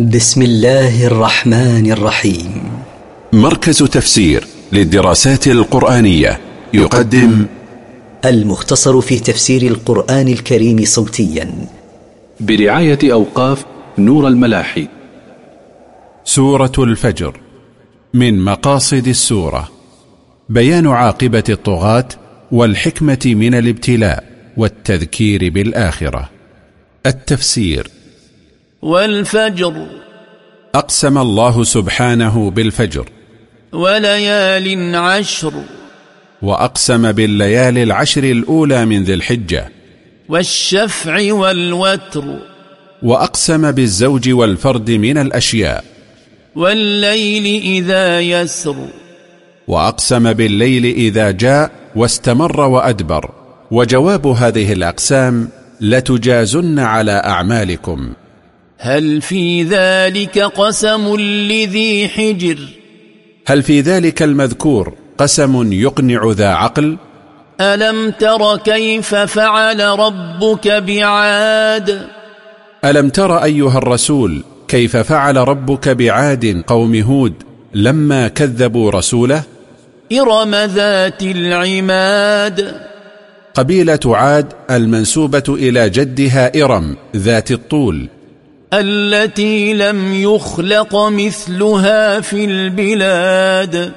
بسم الله الرحمن الرحيم. مركز تفسير للدراسات القرآنية يقدم المختصر في تفسير القرآن الكريم صوتيا. برعاية أوقاف نور الملاحي. سورة الفجر من مقاصد السورة. بيان عاقبة الطغاة والحكمة من الابتلاء والتذكير بالآخرة. التفسير والفجر. أقسم الله سبحانه بالفجر. وليال عشر. وأقسم بالليالي العشر الأولى من ذي الحجة. والشفع والوتر. وأقسم بالزوج والفرد من الأشياء. والليل إذا يسر. وأقسم بالليل إذا جاء واستمر وأدبر. وجواب هذه الأقسام لتجازن على أعمالكم. هل في ذلك قسم لذي حجر؟ هل في ذلك المذكور قسم يقنع ذا عقل؟ ألم تر كيف فعل ربك بعاد؟ ألم تر أيها الرسول كيف فعل ربك بعاد قوم هود لما كذبوا رسوله؟ إرم ذات العماد. قبيلة عاد المنسوبة إلى جدها إرم ذات الطول التي لم يخلق مثلها في البلاد.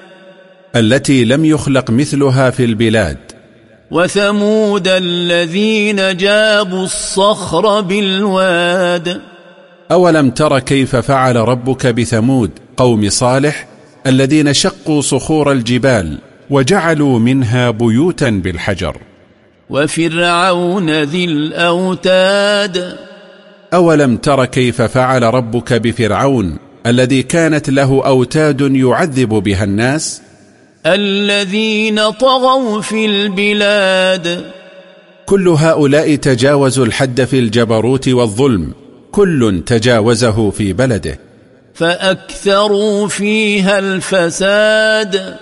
التي لم يخلق مثلها في البلاد. وثمود الذين جابوا الصخر بالواد. أولم تر كيف فعل ربك بثمود قوم صالح الذين شقوا صخور الجبال وجعلوا منها بيوتا بالحجر؟ وفرعون ذي الأوتاد. أولم تر كيف فعل ربك بفرعون الذي كانت له أوتاد يعذب بها الناس؟ الذين طغوا في البلاد. كل هؤلاء تجاوزوا الحد في الجبروت والظلم كل تجاوزه في بلده. فأكثروا فيها الفساد.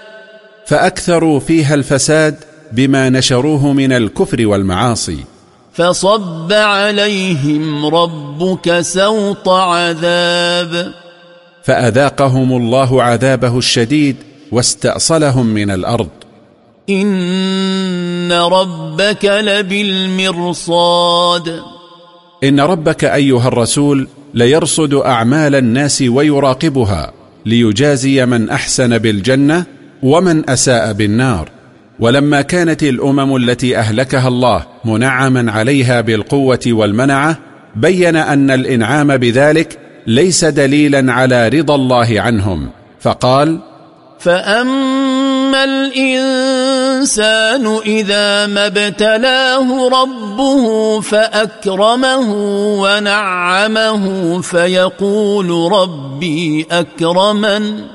فأكثروا فيها الفساد بما نشروه من الكفر والمعاصي. فصب عليهم ربك سوط عذاب. فأذاقهم الله عذابه الشديد واستأصلهم من الأرض. إن ربك لبالمرصاد. إن ربك أيها الرسول ليرصد أعمال الناس ويراقبها ليجازي من أحسن بالجنة ومن أساء بالنار. ولما كانت الأمم التي أهلكها الله منعما عليها بالقوة والمنعة بين أن الإنعام بذلك ليس دليلا على رضا الله عنهم. فقال فأما الإنسان إذا ما ابتلاه ربه فأكرمه ونعمه فيقول ربي أكرمن.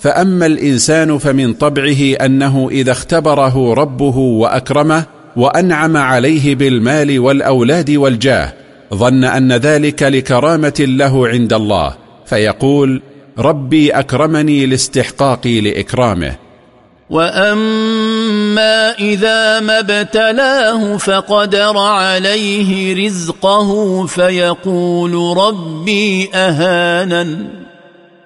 فأما الإنسان فمن طبعه أنه إذا اختبره ربه وأكرمه وأنعم عليه بالمال والأولاد والجاه ظن أن ذلك لكرامة له عند الله فيقول ربي أكرمني لاستحقاقي لإكرامه. وأما إذا ما ابتلاه فقدر عليه رزقه فيقول ربي أهانن.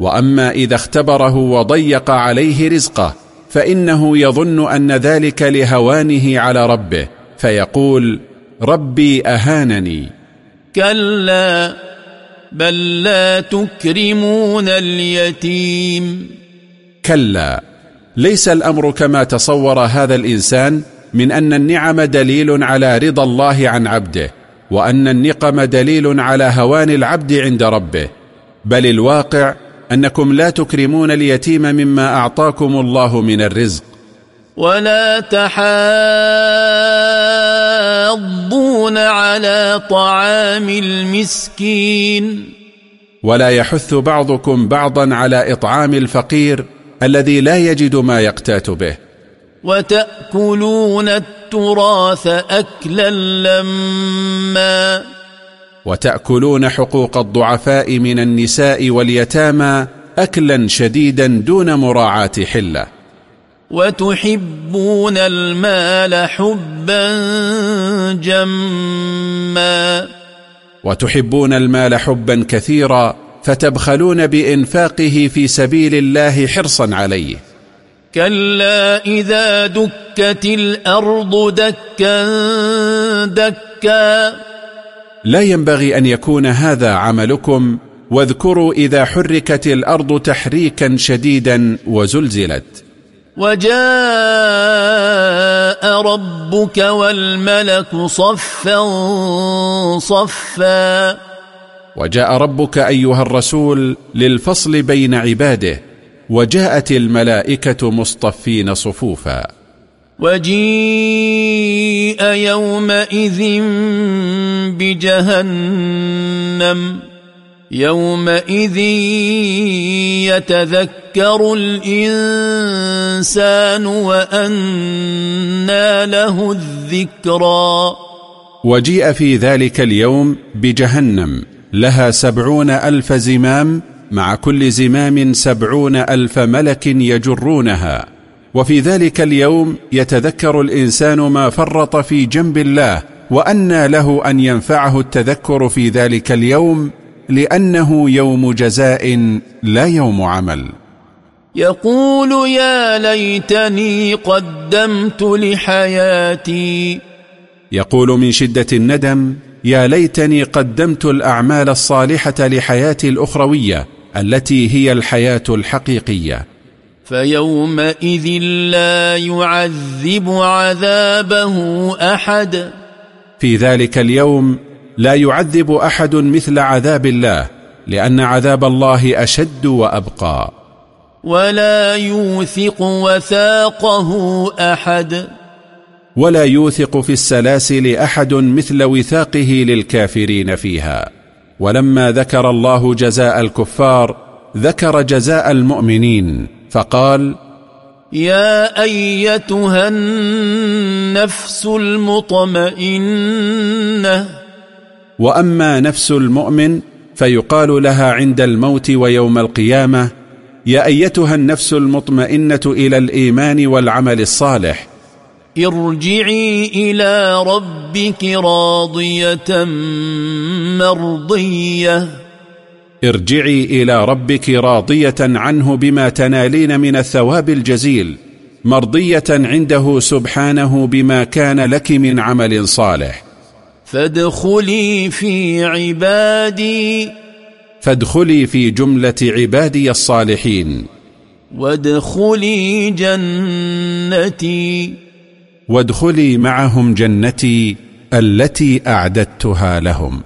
وأما إذا اختبره وضيق عليه رزقه فإنه يظن أن ذلك لهوانه على ربه فيقول ربي أهانني. كلا بل لا تكرمون اليتيم. كلا ليس الأمر كما تصور هذا الإنسان من أن النعم دليل على رضا الله عن عبده وأن النقم دليل على هوان العبد عند ربه بل الواقع أنكم لا تكرمون اليتيم مما أعطاكم الله من الرزق. ولا تحاضون على طعام المسكين. ولا يحث بعضكم بعضا على إطعام الفقير الذي لا يجد ما يقتات به. وتأكلون التراث أكلا لما وتأكلون حقوق الضعفاء من النساء واليتامى أكلا شديدا دون مراعاة حلة. وتحبون المال حبا جما. وتحبون المال حبا كثيرا فتبخلون بإنفاقه في سبيل الله حرصا عليه. كلا إذا دكت الأرض دكا دكا. لا ينبغي أن يكون هذا عملكم واذكروا إذا حركت الأرض تحريكا شديدا وزلزلت. وجاء ربك والملك صفا صفا. وجاء ربك أيها الرسول للفصل بين عباده وجاءت الملائكة مصطفين صفوفا. وجيء يومئذ بجهنم. يومئذ يتذكر الإنسان وأنى له الذكرى. وجيء في ذلك اليوم بجهنم. لها سبعون ألف زمام مع كل زمام سبعون ألف ملك يجرونها. وفي ذلك اليوم يتذكر الإنسان ما فرط في جنب الله وأنى له أن ينفعه التذكر في ذلك اليوم لأنه يوم جزاء لا يوم عمل. يقول يا ليتني قدمت لحياتي. يقول من شدة الندم يا ليتني قدمت الأعمال الصالحة لحياتي الأخروية التي هي الحياة الحقيقية. فيومئذ لا يعذب عذابه أحد. في ذلك اليوم لا يعذب أحد مثل عذاب الله لأن عذاب الله أشد وأبقى. ولا يوثق وثاقه أحد. ولا يوثق في السلاسل أحد مثل وثاقه للكافرين فيها. ولما ذكر الله جزاء الكفار ذكر جزاء المؤمنين. فقال يا أيتها النفس المطمئنة. وأما نفس المؤمن فيقال لها عند الموت ويوم القيامة يا أيتها النفس المطمئنة إلى الإيمان والعمل الصالح. ارجعي إلى ربك راضية مرضية. ارجعي إلى ربك راضية عنه بما تنالين من الثواب الجزيل مرضية عنده سبحانه بما كان لك من عمل صالح. فادخلي في عبادي. فادخلي في جملة عبادي الصالحين. وادخلي جنتي. وادخلي معهم جنتي التي أعددتها لهم.